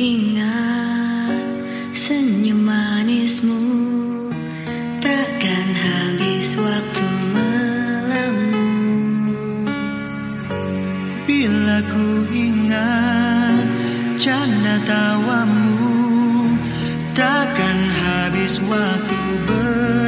ingat senyum manismu Takkan habis waktu melamun Bila ku ingat canda tawamu Takkan habis waktu berangan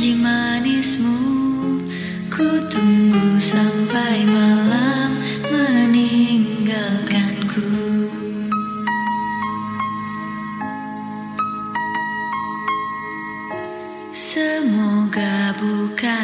janji manismu Ku tunggu sampai malam meninggalkanku. Semoga bukan